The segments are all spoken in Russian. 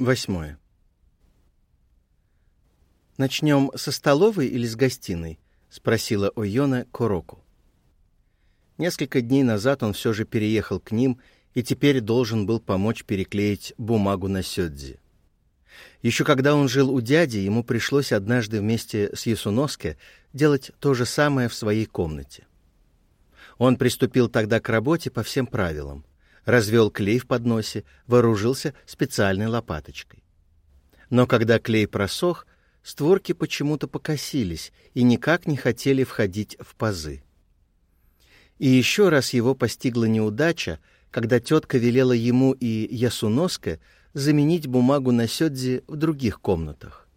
Восьмое. «Начнем со столовой или с гостиной?» — спросила Ойона Короку. Несколько дней назад он все же переехал к ним и теперь должен был помочь переклеить бумагу на сёдзи. Еще когда он жил у дяди, ему пришлось однажды вместе с Ясуноске делать то же самое в своей комнате. Он приступил тогда к работе по всем правилам. Развел клей в подносе, вооружился специальной лопаточкой. Но когда клей просох, створки почему-то покосились и никак не хотели входить в пазы. И еще раз его постигла неудача, когда тетка велела ему и Ясуноске заменить бумагу на сёдзи в других комнатах.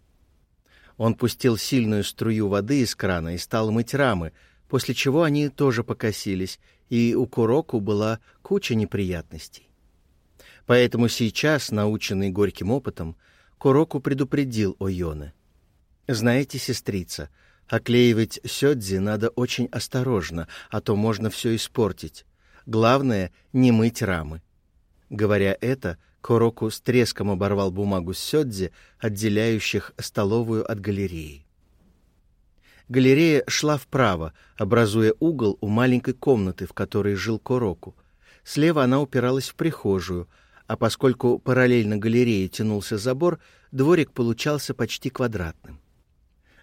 Он пустил сильную струю воды из крана и стал мыть рамы, после чего они тоже покосились, и у Куроку была куча неприятностей. Поэтому сейчас, наученный горьким опытом, Куроку предупредил Ойоне. «Знаете, сестрица, оклеивать сёдзи надо очень осторожно, а то можно все испортить. Главное — не мыть рамы». Говоря это, Куроку с треском оборвал бумагу сёдзи, отделяющих столовую от галереи. Галерея шла вправо, образуя угол у маленькой комнаты, в которой жил Куроку. Слева она упиралась в прихожую, а поскольку параллельно галерее тянулся забор, дворик получался почти квадратным.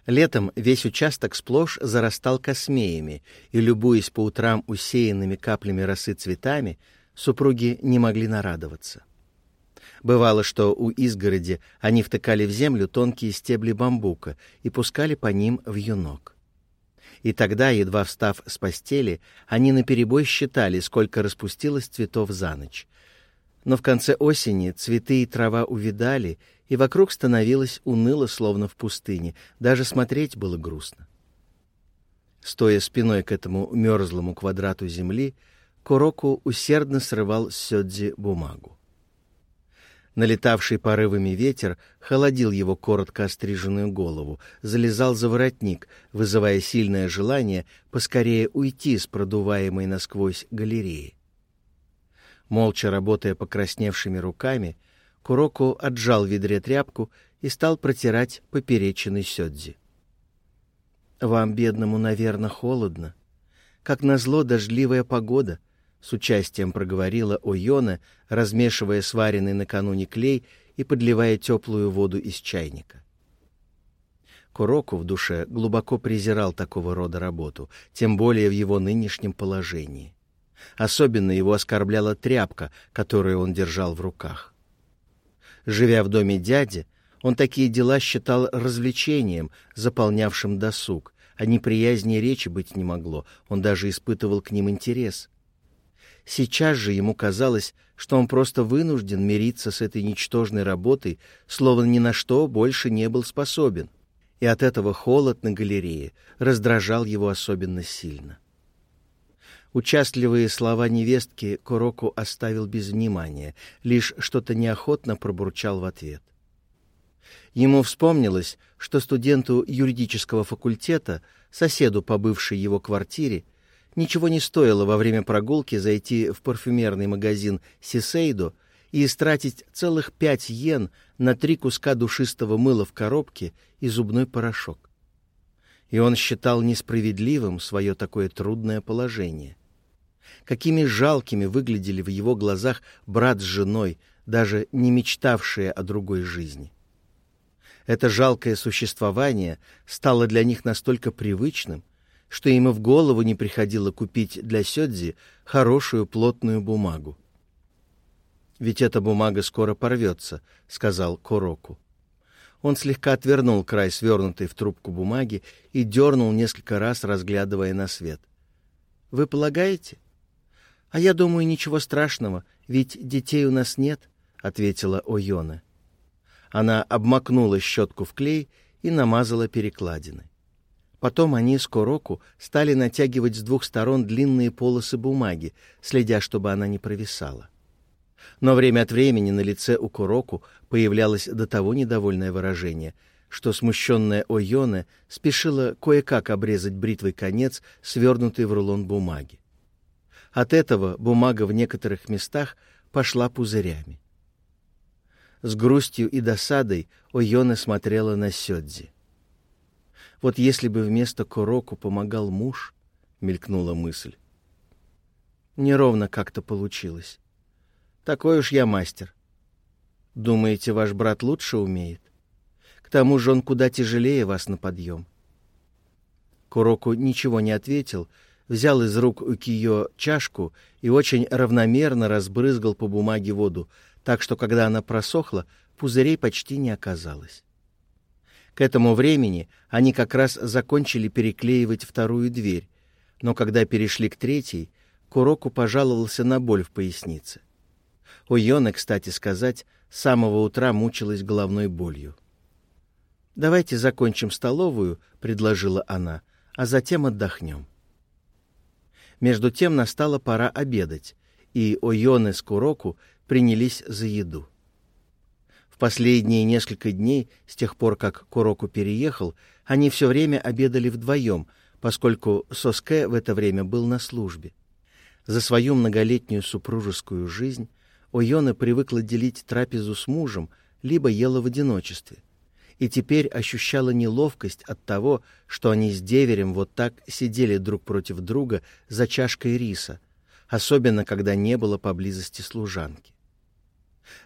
Летом весь участок сплошь зарастал космеями, и, любуясь по утрам усеянными каплями росы цветами, супруги не могли нарадоваться. Бывало, что у изгороди они втыкали в землю тонкие стебли бамбука и пускали по ним в юнок. И тогда, едва встав с постели, они наперебой считали, сколько распустилось цветов за ночь. Но в конце осени цветы и трава увидали, и вокруг становилось уныло, словно в пустыне. Даже смотреть было грустно. Стоя спиной к этому мерзлому квадрату земли, Куроку усердно срывал с сёдзи бумагу. Налетавший порывами ветер холодил его коротко остриженную голову, залезал за воротник, вызывая сильное желание поскорее уйти с продуваемой насквозь галереи. Молча работая покрасневшими руками, Куроку отжал в ведре тряпку и стал протирать поперечины сёдзи. «Вам, бедному, наверное, холодно. Как назло дождливая погода», с участием проговорила Ойона, размешивая сваренный накануне клей и подливая теплую воду из чайника. Куроку в душе глубоко презирал такого рода работу, тем более в его нынешнем положении. Особенно его оскорбляла тряпка, которую он держал в руках. Живя в доме дяди, он такие дела считал развлечением, заполнявшим досуг, а неприязни речи быть не могло, он даже испытывал к ним интерес — Сейчас же ему казалось, что он просто вынужден мириться с этой ничтожной работой, словно ни на что больше не был способен. И от этого холод на галерее раздражал его особенно сильно. Участливые слова невестки Куроку оставил без внимания, лишь что-то неохотно пробурчал в ответ. Ему вспомнилось, что студенту юридического факультета, соседу по бывшей его квартире, Ничего не стоило во время прогулки зайти в парфюмерный магазин «Сисейдо» и истратить целых пять йен на три куска душистого мыла в коробке и зубной порошок. И он считал несправедливым свое такое трудное положение. Какими жалкими выглядели в его глазах брат с женой, даже не мечтавшие о другой жизни. Это жалкое существование стало для них настолько привычным, что и в голову не приходило купить для Сёдзи хорошую плотную бумагу. «Ведь эта бумага скоро порвется», — сказал Куроку. Он слегка отвернул край свернутой в трубку бумаги и дернул несколько раз, разглядывая на свет. «Вы полагаете?» «А я думаю, ничего страшного, ведь детей у нас нет», — ответила Ойона. Она обмакнула щетку в клей и намазала перекладины. Потом они с Куроку стали натягивать с двух сторон длинные полосы бумаги, следя, чтобы она не провисала. Но время от времени на лице у Куроку появлялось до того недовольное выражение, что смущенная Ойоне спешила кое-как обрезать бритвой конец, свернутый в рулон бумаги. От этого бумага в некоторых местах пошла пузырями. С грустью и досадой Ойона смотрела на Сёдзи. «Вот если бы вместо Куроку помогал муж», — мелькнула мысль. «Неровно как-то получилось. Такой уж я мастер. Думаете, ваш брат лучше умеет? К тому же он куда тяжелее вас на подъем». Куроку ничего не ответил, взял из рук у Кио чашку и очень равномерно разбрызгал по бумаге воду, так что, когда она просохла, пузырей почти не оказалось. К этому времени они как раз закончили переклеивать вторую дверь, но когда перешли к третьей, Куроку пожаловался на боль в пояснице. У Йоны, кстати сказать, с самого утра мучилась головной болью. «Давайте закончим столовую», — предложила она, — «а затем отдохнем». Между тем настала пора обедать, и Ойоне с Куроку принялись за еду. Последние несколько дней, с тех пор, как Куроку переехал, они все время обедали вдвоем, поскольку Соске в это время был на службе. За свою многолетнюю супружескую жизнь Ойона привыкла делить трапезу с мужем, либо ела в одиночестве. И теперь ощущала неловкость от того, что они с деверем вот так сидели друг против друга за чашкой риса, особенно когда не было поблизости служанки.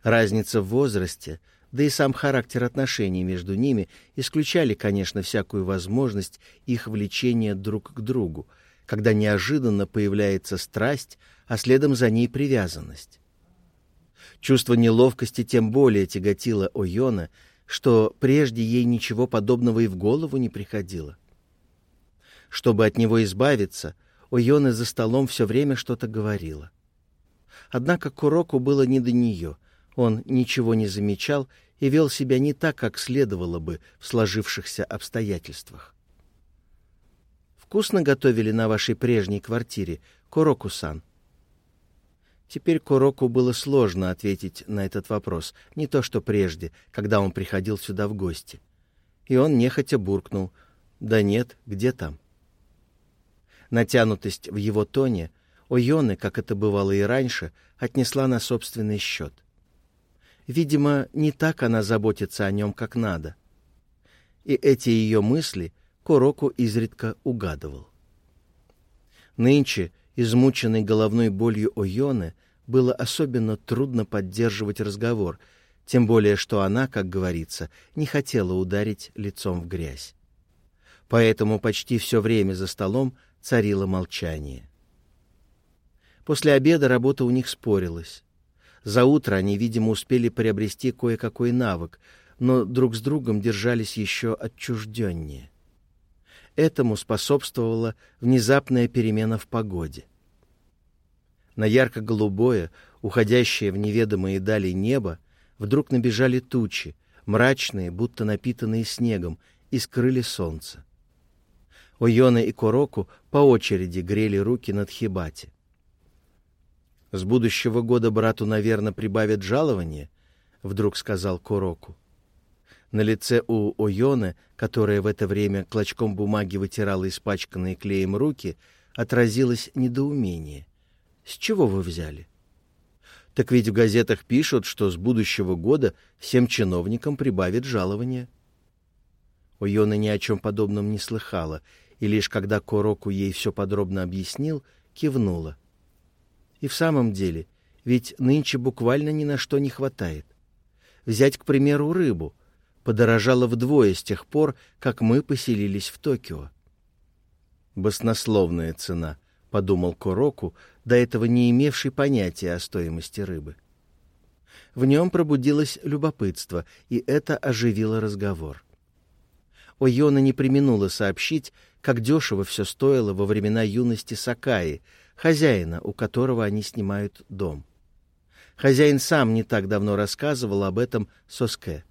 Разница в возрасте, да и сам характер отношений между ними исключали, конечно, всякую возможность их влечения друг к другу, когда неожиданно появляется страсть, а следом за ней привязанность. Чувство неловкости тем более тяготило Ойона, что прежде ей ничего подобного и в голову не приходило. Чтобы от него избавиться, Ойона за столом все время что-то говорила. Однако Куроку было не до нее — он ничего не замечал и вел себя не так, как следовало бы в сложившихся обстоятельствах. «Вкусно готовили на вашей прежней квартире, Куроку-сан?» Теперь Куроку было сложно ответить на этот вопрос, не то что прежде, когда он приходил сюда в гости. И он нехотя буркнул «Да нет, где там?» Натянутость в его тоне Ойоне, как это бывало и раньше, отнесла на собственный счет — Видимо, не так она заботится о нем, как надо. И эти ее мысли Куроку изредка угадывал. Нынче, измученной головной болью Ойоны, было особенно трудно поддерживать разговор, тем более что она, как говорится, не хотела ударить лицом в грязь. Поэтому почти все время за столом царило молчание. После обеда работа у них спорилась. За утро они, видимо, успели приобрести кое-какой навык, но друг с другом держались еще отчужденнее. Этому способствовала внезапная перемена в погоде. На ярко-голубое, уходящее в неведомые дали небо, вдруг набежали тучи, мрачные, будто напитанные снегом, и скрыли солнце. Ойона и Короку по очереди грели руки над Хибати. С будущего года брату, наверное, прибавят жалование, — вдруг сказал Куроку. На лице у Ойоны, которая в это время клочком бумаги вытирала испачканные клеем руки, отразилось недоумение. «С чего вы взяли?» «Так ведь в газетах пишут, что с будущего года всем чиновникам прибавят жалование». Ойона ни о чем подобном не слыхала, и лишь когда Куроку ей все подробно объяснил, кивнула. И в самом деле, ведь нынче буквально ни на что не хватает. Взять, к примеру, рыбу. Подорожала вдвое с тех пор, как мы поселились в Токио. «Баснословная цена», — подумал Куроку, до этого не имевший понятия о стоимости рыбы. В нем пробудилось любопытство, и это оживило разговор. Ойона не применула сообщить, как дешево все стоило во времена юности Сакаи, хозяина, у которого они снимают дом. Хозяин сам не так давно рассказывал об этом Соске.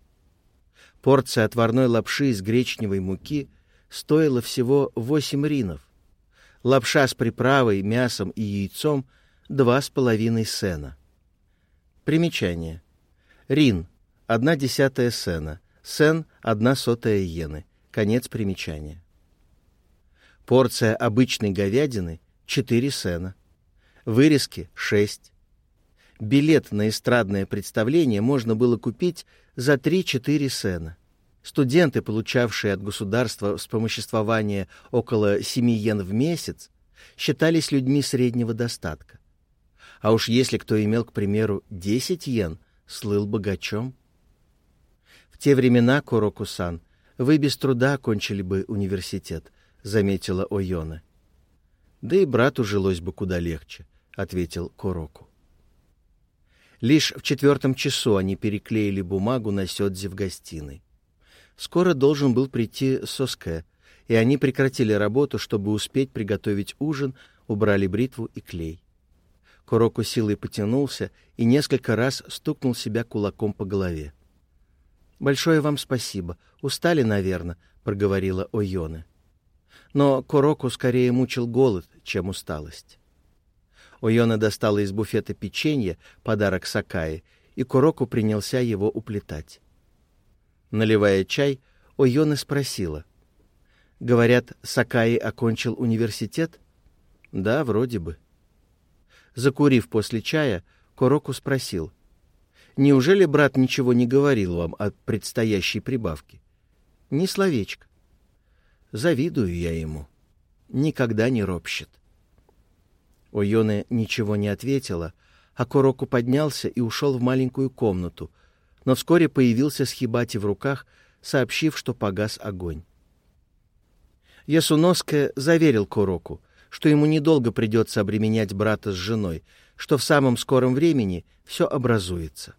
Порция отварной лапши из гречневой муки стоила всего 8 ринов. Лапша с приправой, мясом и яйцом — два с половиной сена. Примечание. Рин — одна десятая сена, сен — одна сотая иены. Конец примечания. Порция обычной говядины 4 сена. Вырезки — 6. Билет на эстрадное представление можно было купить за 3-4 сена. Студенты, получавшие от государства вспомоществование около 7 йен в месяц, считались людьми среднего достатка. А уж если кто имел, к примеру, 10 йен, слыл богачом. В те времена, Курокусан, вы без труда окончили бы университет, заметила Ойона. Да и брату жилось бы куда легче, ответил Куроку. Лишь в четвертом часу они переклеили бумагу на сёдзе в гостиной. Скоро должен был прийти Соске, и они прекратили работу, чтобы успеть приготовить ужин, убрали бритву и клей. Куроку силой потянулся и несколько раз стукнул себя кулаком по голове. «Большое вам спасибо. Устали, наверное», — проговорила Ойоне. Но Куроку скорее мучил голод, чем усталость. Ойона достала из буфета печенье, подарок Сакаи, и Куроку принялся его уплетать. Наливая чай, Ойона спросила. «Говорят, Сакаи окончил университет?» «Да, вроде бы». Закурив после чая, Куроку спросил. «Неужели брат ничего не говорил вам о предстоящей прибавке?» «Ни словечко». «Завидую я ему. Никогда не ропщет». Ойоне ничего не ответила, а Куроку поднялся и ушел в маленькую комнату, но вскоре появился с хибати в руках, сообщив, что погас огонь. Ясуноске заверил Куроку, что ему недолго придется обременять брата с женой, что в самом скором времени все образуется.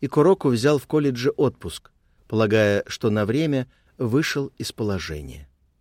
И Куроку взял в колледже отпуск, полагая, что на время вышел из положения.